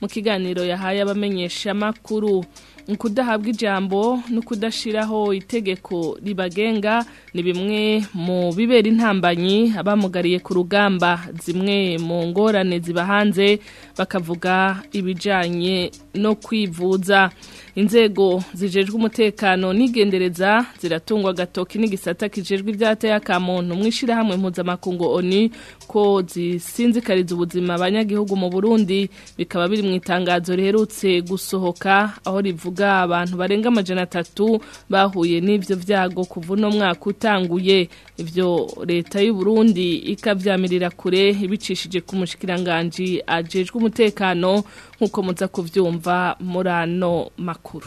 mu kiganiro yahaye abamenyesha makuru mu kudahabwa ijambo no kudashiraho itegeko ribagenga ni bimwe mu bibera intambanyi abamugariye ku rugamba zimwe mu ngorane zibahanze bakavuga ibijanye no kwivuza inzego zijejwe umutekano n'igendereza ziratungwa agatoki n'igisata kijejwe ibyateye akamuntu mwishirahamwe mpuzamakungu oni ko zisinzikariza ubuzima abanyagihugu mu Burundi bikaba biri mu itangazo riherutse gusohoka aho rivuga abantu barenga amajana atatu bahuye nibyo byago kuva uno mwaka utanguye ivyo leta y'u Burundi ikavyamirira kure ibicishije ku mushikiranganje ajejwe umutekano nk'uko muza kubyumva muri ano makuru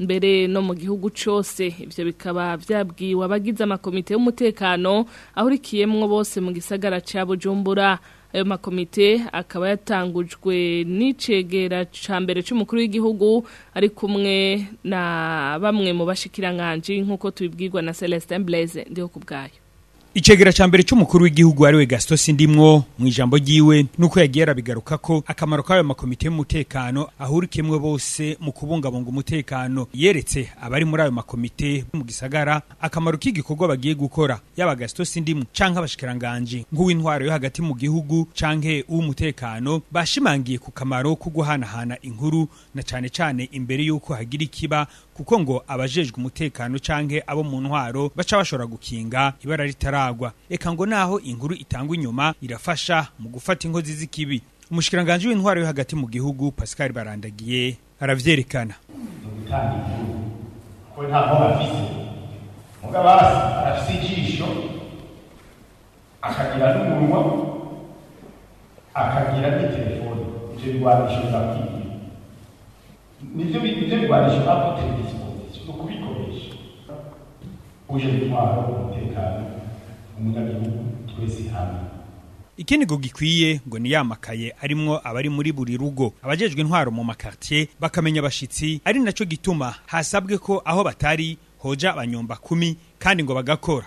mbere no mu gihugu cyose ibyo bikaba byabwiwe abagize amakomite y'umutekano ahurikiyemwo bose mu gisagara cya Bujumbura ayo makomite akaba yatangujwe n'icegera ca mbere c'umukuru w'igihugu ari kumwe na bamwe mu bashikiranganji nk'uko tubibwirwa na Celestin Blaise ndiho kubwayo icegera ca mbere c'umukuru w'igihugu ariwe Gaston Sindimwo mu ijambo ryiwe nuko yagiye arabigaruka ko akamaro k'ayo makomite y'umutekano ahurikemwe bose mu kubungabunga umutekano yeretse abari muri ayo makomite mu gisagara akamaro k'igikorwa bagiye gukora yaba Gaston Sindimwo canke abashikiranganje nk'uw'intwaro yo hagati mu gihugu canke uw'umutekano bashimangiye ku kamaro ko guhanahana inkuru na cane cane imbere yuko hagira ikiba kuko ngo abajejwe umutekano canke abo mu ntwaro baca bashobora gukinga ibara ritaragwa reka ngo naho inkuru itangwa inyuma irafasha mu gufata inkozi z'ikibi umushikiranganji w'intwaro yo hagati mu gihugu Pascal Barandagiye aravyerekana akagira n'umunwa akagira n'itelefone ivyo bigwanisho bizakwiriye nibyo nibyo bibanisha gutera ikimenyetso no kubikoresha uje gutwara umutekano umunyagihugu twese hamwe ikinigo gikwiye ngo ni yamakaye arimwo abari muri buri rugo abajejwe intwaro mu makartier bakamenya abashitsi ari naco gituma hasabwe ko aho batari hoja abanyomba kumi kandi ngo bagakora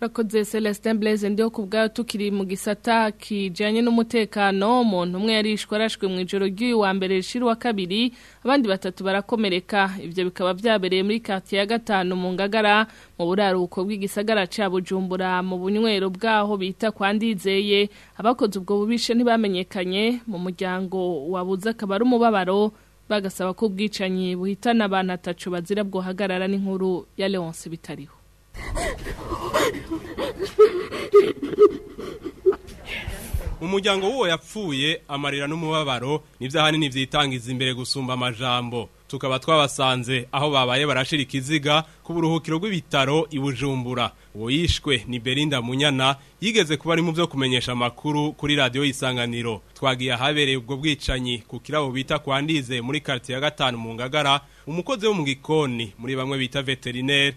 rakodze celestin blaise ndiho ku bwayo tukiri mu gisata kijyanye n'umutekano umuntu umwe yarishwe arashwe mu ijoro ry'uyu wa mbere rishira uwa kabiri abandi batatu barakomereka ibyo bikaba byabereye muri kati ya gatanu mu ngagara mu buraruko bw'igisagara cya bujumbura mu bunywero bwaho bita kwa abakoze ubwo bubishe ntibamenyekanye mu muryango wabuze akaba ari umubabaro bagasaba ko ubwicanyi buhitana abantu atacu bazira bwohagarara n'inkuru ya leonce bitariho umuryango w'uwo yapfuye amarira n'umubabaro n'ibyahani ntibyitangiza imbere gusumba amajambo tukaba twabasanze aho babaye barashira ikiziga ku buruhukiro rw'ibitaro i bujumbura uwo yishwe ni berinda munyana yigeze kuba ari mu byo kumenyesha amakuru kuri radiyo y'isanganiro twagiye ahabereye ubwo bwicanyi ku kirabo bita kwa muri karitsiye ya gatanu mu ngagara umukozi wo mu gikoni muri bamwe bita veterineri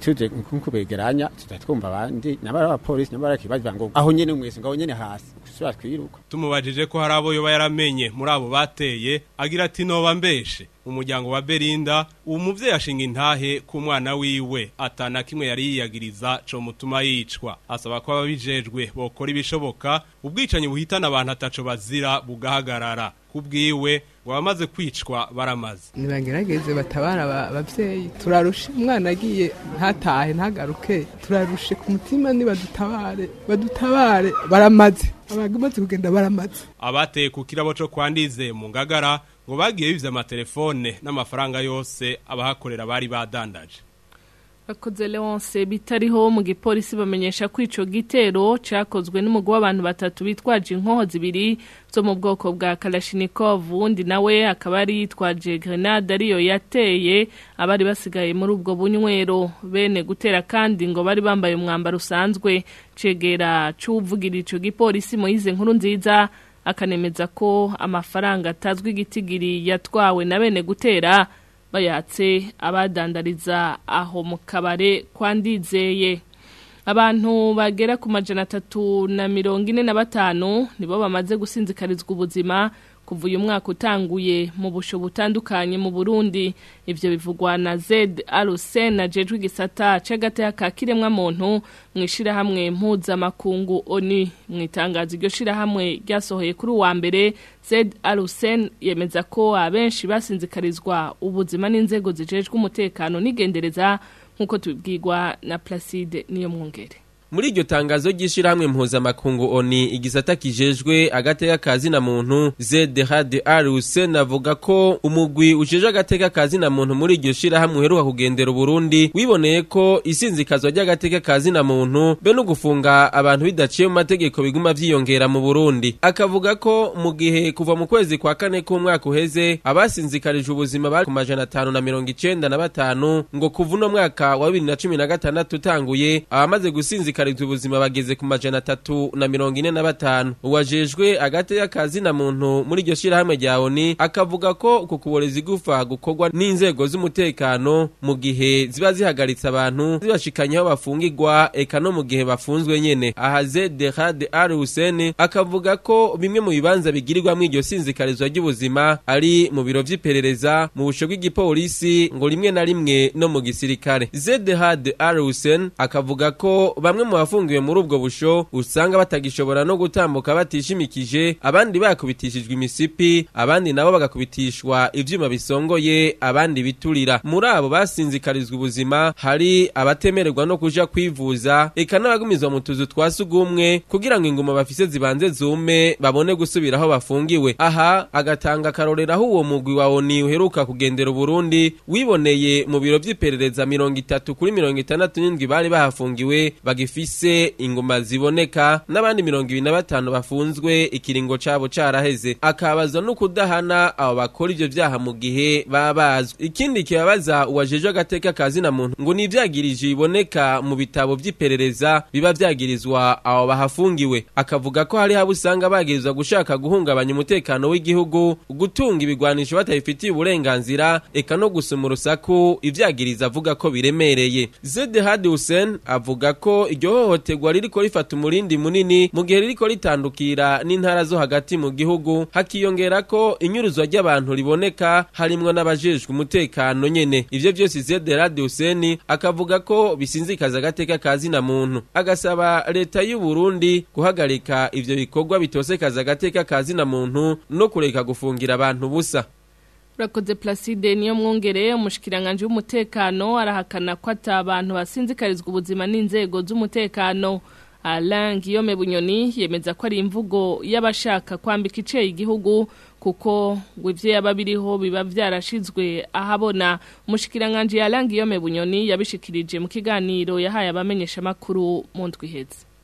tuje nkukubega tugeranya tuta twumva abandi nyamara abapolisi nyamara bakibaza ngo aho nyene mwese ngaho nyene hasi kusubira twiruka tumubajije ko hari abo yoba yaramenye muri abo bateye agira ati noba mbeshe umuryango wa Berinda uwo muvyeyi ashinga intahe ku mwana wiwe atana kimwe yari yiyagiriza co mutuma yicwa asaba ko ababijejwe bokora ibishoboka ubwicanyi buhitana abantu ataco bazira bugahagarara kubwiwe abamaze kwicwa baramaze nibagerageze batabara ababyeyi turarushe umwana agiye ntatahe ntagaruke turarushe ku mutima nibadutabare badutabare baramaze abamaze kugenda baramaze abateye ku kirabo cyo kwandize mu ngagara ngo bagiye bize amatelefone n'amafaranga yose abahakorera bari badandaje akoze leonce bitariho mu gipolisi bamenyesha ko gitero cyakozwe n'umugwi w'abantu batatu bitwaje inkoho zibiri zo mu bwoko bwa Kalashnikov undi nawe akaba ari yitwaje grenade ariyo yateye abari basigaye muri ubwo bunywero bene gutera kandi ngo bari bambaye umwambaro usanzwe cegera c'uvugira ico gipolisi Moise nkuru nziza akanemeza ko amafaranga atazwi igitigiri yatwawe na bene gutera bayatse abadandariza aho mu kabare kwandizeye abantu bagera ku majana atatu na mirongo ine na batanu nibo bamaze gusinzikarizwa ubuzima kuva uyu mwaka utanguye mu busho butandukanye mu Burundi ivyo bivugwa na ZRC na jejwe igisata c'agateka ka kiremwamuntu mwishira hamwe mpuza makungu ONU mwitangaza iryo shira hamwe ryasohoye kuri uwa mbere ZRC yemeza ko abenshi basinzikarizwa ubuzima n'inzego zijejwe umutekano nigendereza nkuko tubibwirwa na Placide niyo mwungere. muri iryo tangazo ry'ishirahamwe mpuzamakungu oni igisata kijejwe agateka kazi na muntu usen navuga ko umugwi ujeje agateka kazi na muntu muri iryo shirahamwe uheruka kugendera Burundi wiboneye ko isinzikazwa ry'agateka kazi na muntu be no gufunga abantu bidaciye mu mategeko biguma vyiyongera mu Burundi akavuga ko mu gihe kuva mu kwezi kwa kane k'umwaka uheze abasinzikarije ubuzima bari ku majana atanu na mirongo icenda na batanu ngo kuva uno mwaka wa bibiri na cumi na gatandatu utanguye abamaze gusinzika abasirikare b'ubuzima bageze ku majana atatu na mirongo ine na batanu uwajejwe agati y'akazi na muntu muri iryo shyirahamwe rya oni akavuga ko uku kuboreza igufa gukorwa n'inzego z'umutekano mu gihe ziba zihagaritse abantu zibashikanyaho bafungirwa eka no mu gihe bafunzwe nyene ahaze derad ari husene akavuga ko bimwe mu bibanza bigirirwamo iryo sinzikarizwa ry'ubuzima ari mu biro by’iperereza mu busho bw'igipolisi ngo rimwe na rimwe no mu gisirikare zedehad ari husen akavuga ko bamwe mu mu bafungiwe muri ubwo busho usanga batagishobora no gutambuka batishimikije abandi bakubitishijwe imisipi abandi nabo bagakubitishwa ibyuma bisongoye abandi biturira muri abo basinzikarizwa ubuzima hari abatemererwa no kuja kwivuza eka n'abagumizwa mu tuzu twa sugumwe kugira ngo ingoma bafise zibanze zume babone gusubira aho bafungiwe aha agatanga akarorero uwo mugwi wa oni uheruka kugendera uburundi wiboneye mu biro by'iperereza mirongo itatu kuri mirongo itandatu n'indwi bari bahafungiwe bagifite bafise ingoma ziboneka n'abandi mirongo ibiri na batanu bafunzwe ikiringo cyabo caraheze akabazwa no kudahana abo bakora ibyo byaha mu gihe baba bazwi ikindi kibabaza uwajejwe agateka kazina muntu ngo ni ivyagirije biboneka mu bitabo by'iperereza biba byagirizwa abo bahafungiwe akavuga ko hari habo usanga bagirizwa gushaka guhungabanya umutekano w'igihugu gutunga ibigwanisho batabifitiye uburenganzira eka no gusoma urusaku ibyagiriza avuga ko biremereye Zed Hadi Hussein avuga ko iryo iryohohoterwa ririko rifata umurindi munini mu gihe ririko ritandukira n'intara zo hagati mu gihugu ko inyuruzwa ry'abantu riboneka harimwo n'abajejwe umutekano nyene ivyo vyose Zede Radio akavuga ko bisinzikaza agateka ka zina muntu agasaba leta y'u Burundi guhagarika ivyo bikorwa bitosekaza agateka ka zina muntu no kureka gufungira abantu busa urakoze Placide niyo mwongere umushyikiranganje w'umutekano arahakana ko atabantu basinzikarizwa ubuzima n'inzego z'umutekano Alain Guillaume Bunyoni yemeza ko ari imvugo y'abashaka kwambika ice igihugu kuko ngo yababiriho biba vyarashizwe ahabona umushikiranganje Alain Guillaume Bunyoni yabishikirije mu kiganiro yahaye abamenyesha makuru mu ndwiheze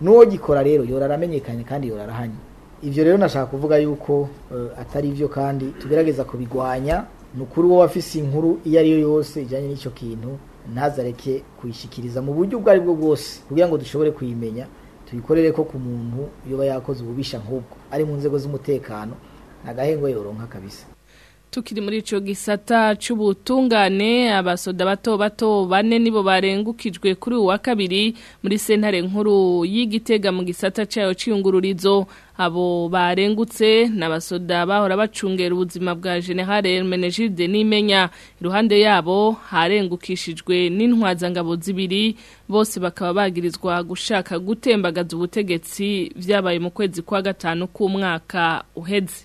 n'uwo gikora rero yorara aramenyekanye kandi yorara ibyo rero nashaka kuvuga yuko eh, atari byo kandi tugerageza kubigwanya nukuri wowe afise inkuru iyo ari yo yose ijyanye n'icyo kintu ntazareke kuyishyikiriza mu buryo ubwo bwo bwose kugira ngo dushobore kuyimenya tuyikorere ko ku muntu yoba yakoze ububisha nk'ubwo ari mu nzego z'umutekano nta gahengwa yoronka kabisa tukiri muri icyo gisata cy'ubutungane abasoda bato bato bane nibo barengukijwe kuri uwa kabiri muri sentare nkuru y'igitega mu gisata cyayo cy'iyungururizo abo barengutse n'abasoda bahora bacungera ubuzima bwa generale Menegide n'imenya iruhande yabo harengukishijwe ngabo zibiri bose bakaba bagirizwa gushaka gutembagaza ubutegetsi byabaye mu kwezi kwa gatanu k'umwaka uheze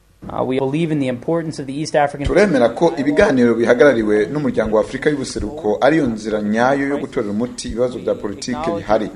Uh, turemera ko ibiganiro bihagarariwe n'umuryango wa afurika y'ubuseruko ariyo nzira nyayo yo gutorera umuti ibibazo bya politiki bihari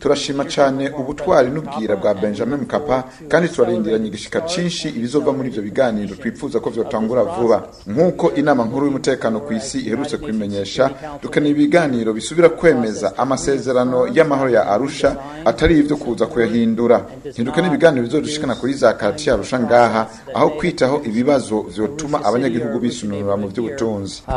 turashima cyane ubutwari n'ubwira bwa benjamin mukapa kandi turarindiranye igishika cinshi ibizova muri ibyo biganiro twifuza ko vyotangura vuba nk'uko inama nkuru y'umutekano ku isi iherutse kubimenyesha dukeneye ibiganiro bisubira kwemeza amasezerano y'amahoro ya arusha atari ivyo kuza kuyahindura ntidukeneye ibiganiro bizodushikana kuri za karti ya arusha ngaha aho aho kwitaho ibibazo vyotuma abanyagihugu bisununura mu vy'ubutunzi uh,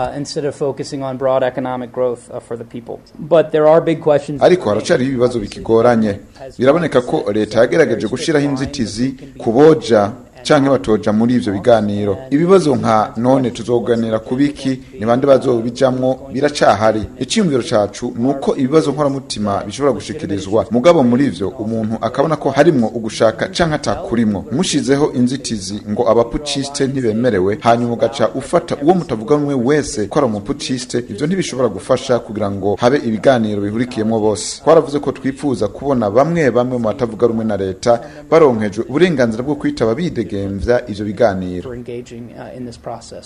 uh, ariko haracariho ibibazo bikigoranye biraboneka ko leta yagerageje gushiraho inzitizi ku boja cyangwa batoja muri ibyo biganiro ibibazo nka none tuzoganira kubiki ni bande bazobijamwo biracahari iciyumviro cacu nuko ibibazo nkoramutima bishobora gushikirizwa mugabo muri ivyo umuntu akabona ko harimwo ugushaka canke atakurimwo mushizeho inzitizi ngo abapuciste ntibemerewe hanyuma ugaca ufata uwo mutavuga mwe wese ko ari umuputiste ivyo ntibishobora gufasha kugira ngo habe ibiganiro bihurikiyemwo bose twaravuze ko twipfuza kubona bamwe bamwe mu batavuga rumwe na leta baronkejwe uburenganzira bwo kwitaba bidege kugenza ibyo biganiro uh,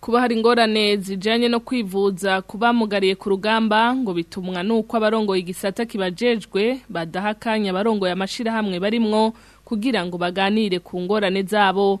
kuba hari ingorane zijyanye no kwivuza kuba bamugariye ku rugamba ngo bitumwa n'uko abarongoye igisata kibajejwe badaha akanya abarongoye amashyirahamwe barimwo kugira ngo baganire ku ngorane zabo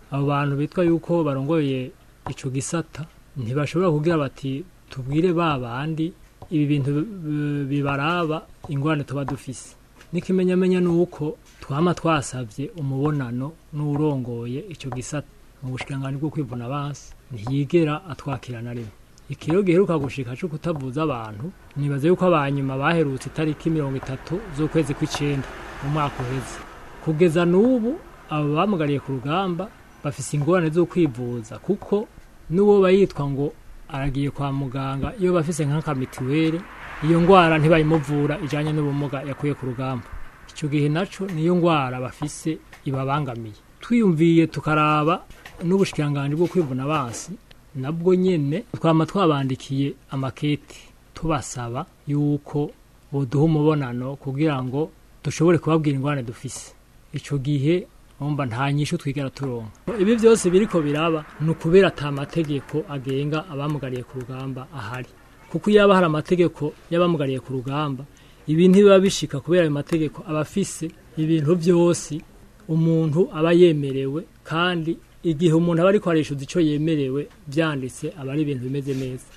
abo bantu bitwa yuko barongoye icyo gisata ntibashobora kugira bati tubwire ba bandi ibi bintu eh, bibaraba ingorane tuba dufise n'ikimenyamenya ni uko twama twasabye umubonano n'urongoye icyo gisata ubushikiranganji bwo kwivuna abansi ntiyigera atwakira na rimwe ikiro giheruka gushika cyo kutavuza abantu nibaze yuko abanyuma baherutse itariki mirongo itatu z'ukwezi kw'icenda mu mwaka uheze kugeza n'ubu abo bamugariye ku rugamba bafise ingorane zo kwivuza kuko n'uwo bayitwa ngo aragiye kwa muganga iyo bafise nk'akamituweli iyo ndwara ntibayimuvura ijyanye n'ubumuga yakuye ku rugamba icyo gihe nacyo niyo ndwara bafise ibabangamiye twiyumviye tukaraba n'ubushyirangange bwo kwivuna basi nabwo nyine twama twabandikiye amakete tubasaba yuko buduha umubonano kugira ngo dushobore kubabwira ingorane dufise icyo gihe nta ntanyisho twigera turonka ibi byose biri ko biraba ni ukubera atamategeko agenga abamugariye ku rugamba ahari kuko yaba hari amategeko y'abamugariye ku rugamba ibi ntibiba bishika kubera ayo mategeko aba afise ibintu byose umuntu aba yemerewe kandi igihe umuntu aba ari kwarishuza icyo yemerewe byanditse aba ari ibintu bimeze neza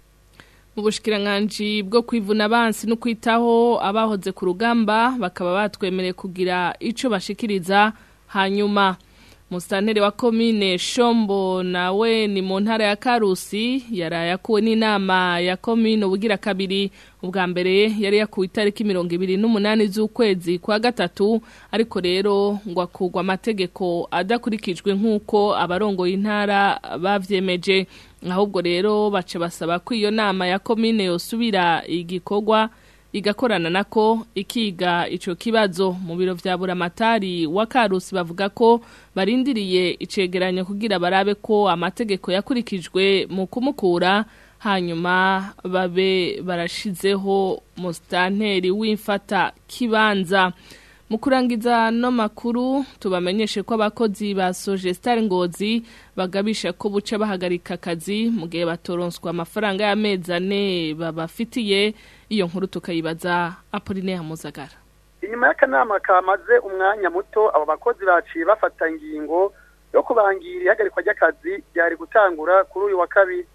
mu bushikiranganji bwo kwivuna abansi no kwitaho abahoze ku rugamba bakaba batwemereye kugira icyo bashikiriza hanyuma Mustanere wa komine shombo nawe ni mu ya karusi yari yakuwe n'inama ya komine ubugira kabiri ubwa mbere yari yakuwe itariki mirongo ibiri n'umunani z'ukwezi kwa gatatu ariko rero ngo akugwa amategeko adakurikijwe nk'uko abarongoye intara babyemeje ahubwo rero bace basaba ko iyo nama ya komine yosubira igikogwa igakorana nako ikiga ico kibazo mu biro vya buramatari wa Karusi bavuga ko barindiriye icegeranyo kugira barabe ko amategeko yakurikijwe mu kumukura hanyuma babe barashizeho mustanteri w'imfata kibanza mu kurangiza no makuru tubamenyeshe ko abakozi ba Sogestar Ngozi bagabisha ko buca bahagarika akazi mu gihe batoronswa amafaranga y'amezi ane babafitiye iyo nkuru tukayibaza apuline yamuzagara inyuma y'akanama kamaze umwanya muto abo bakozi baciye bafata ingingo yo kubangira ihagarikwa ry'akazi ryari gutangura kuri uyu wa kabiri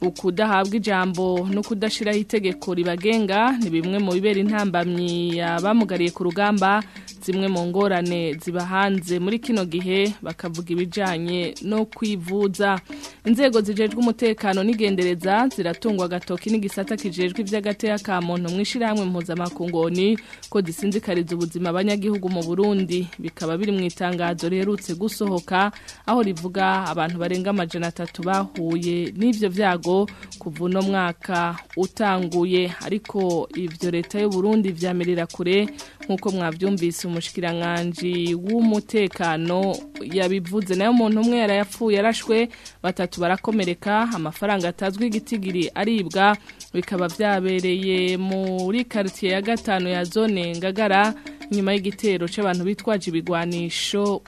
ukudahabwa ijambo no kudashiraho itegeko ribagenga ni bimwe mu bibera intambamyi yabamugariye ku rugamba zimwe mu ngorane ziba hanze muri kino gihe bakavuga ibijyanye no kwivuza inzego zijejwe umutekano n'igendereza ziratungwa agatoki n'igisata kijejwe iby'agateka ka muntu mu ishyirahamwe mpuzamakungoni ko zisinzikariza ubuzima abanyagihugu mu burundi bikaba biri mu itangazo riherutse gusohoka aho rivuga abantu barenga amajana atatu bahuye n'ibyo byago kuva uno mwaka utanguye ariko ibyo leta y'uburundi byamirira kure nk'uko mwabyumvise umushikiranganji w'umutekano yabivuze nayo umuntu umwe yarayapfuye yarashwe batatu barakomereka amafaranga atazwi igitigiri aribwa bikaba byabereye muri quartier ya gatanu ya zone ngagara nyuma y'igitero cy'abantu bitwaje ibigwanisho